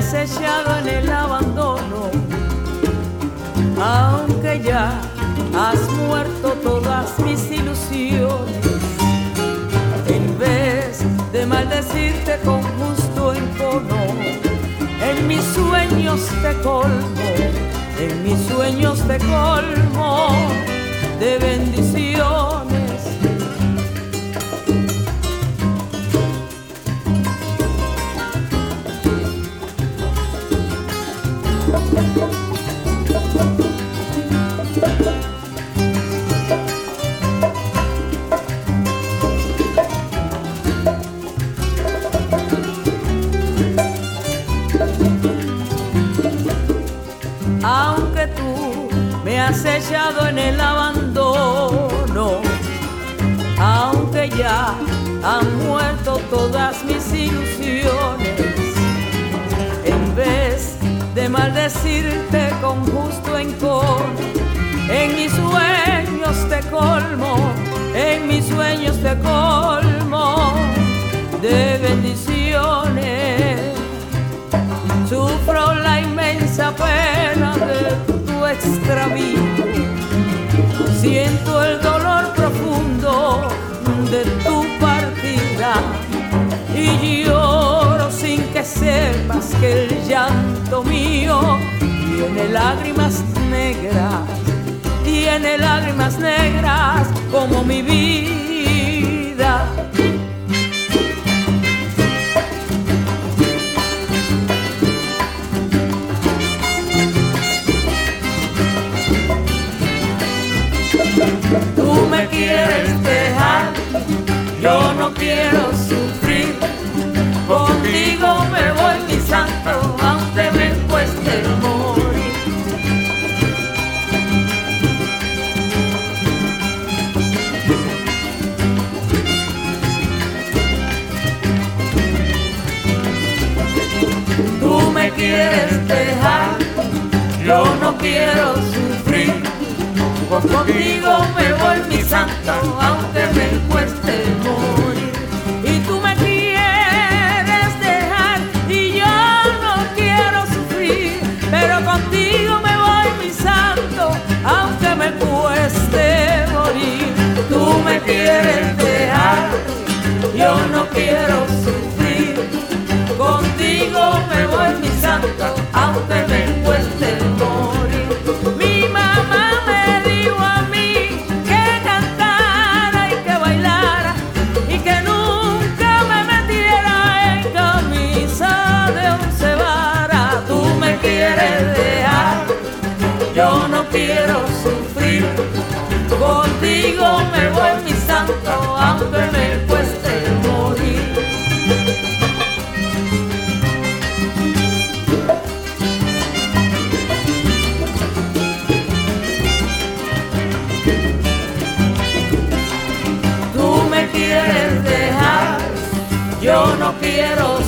has echado en el abandono, aunque ya has muerto todas mis ilusiones. En vez de maldecirte con justo encono, en mis sueños te colmo, en mis sueños te colmo aunque tú me has echado en el abandono, aunque ya han muerto todas mis maldecirte con justo encono, en mis sueños te colmo, en mis sueños te colmo de bendiciones. Sufro la inmensa pena de tu extravío. Siento el dolor profundo que el llanto mío tiene lágrimas negras, tiene lágrimas negras como mi vida. Tú me quieres santo, aunque me cueste morir. Y tú me quieres dejar y yo no quiero sufrir. Pero contigo me voy, mi santo, aunque me cueste morir. Tú me quieres dejar, yo no yo no quiero sufrir. Contigo me voy, mi santo, aunque me cueste morir. Tú me quieres dejar, yo no quiero